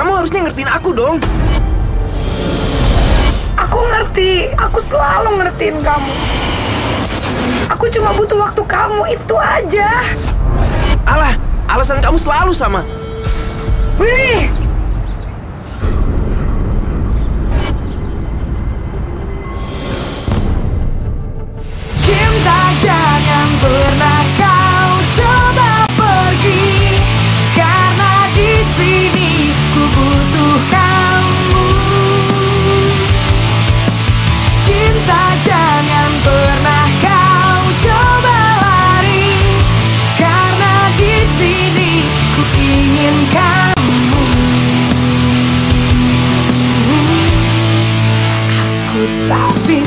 kamu harusnya ngertiin aku dong. Aku ngerti, aku selalu ngertiin kamu. Aku cuma butuh waktu kamu itu aja. Alah, alasan kamu selalu sama. Willy, Don't be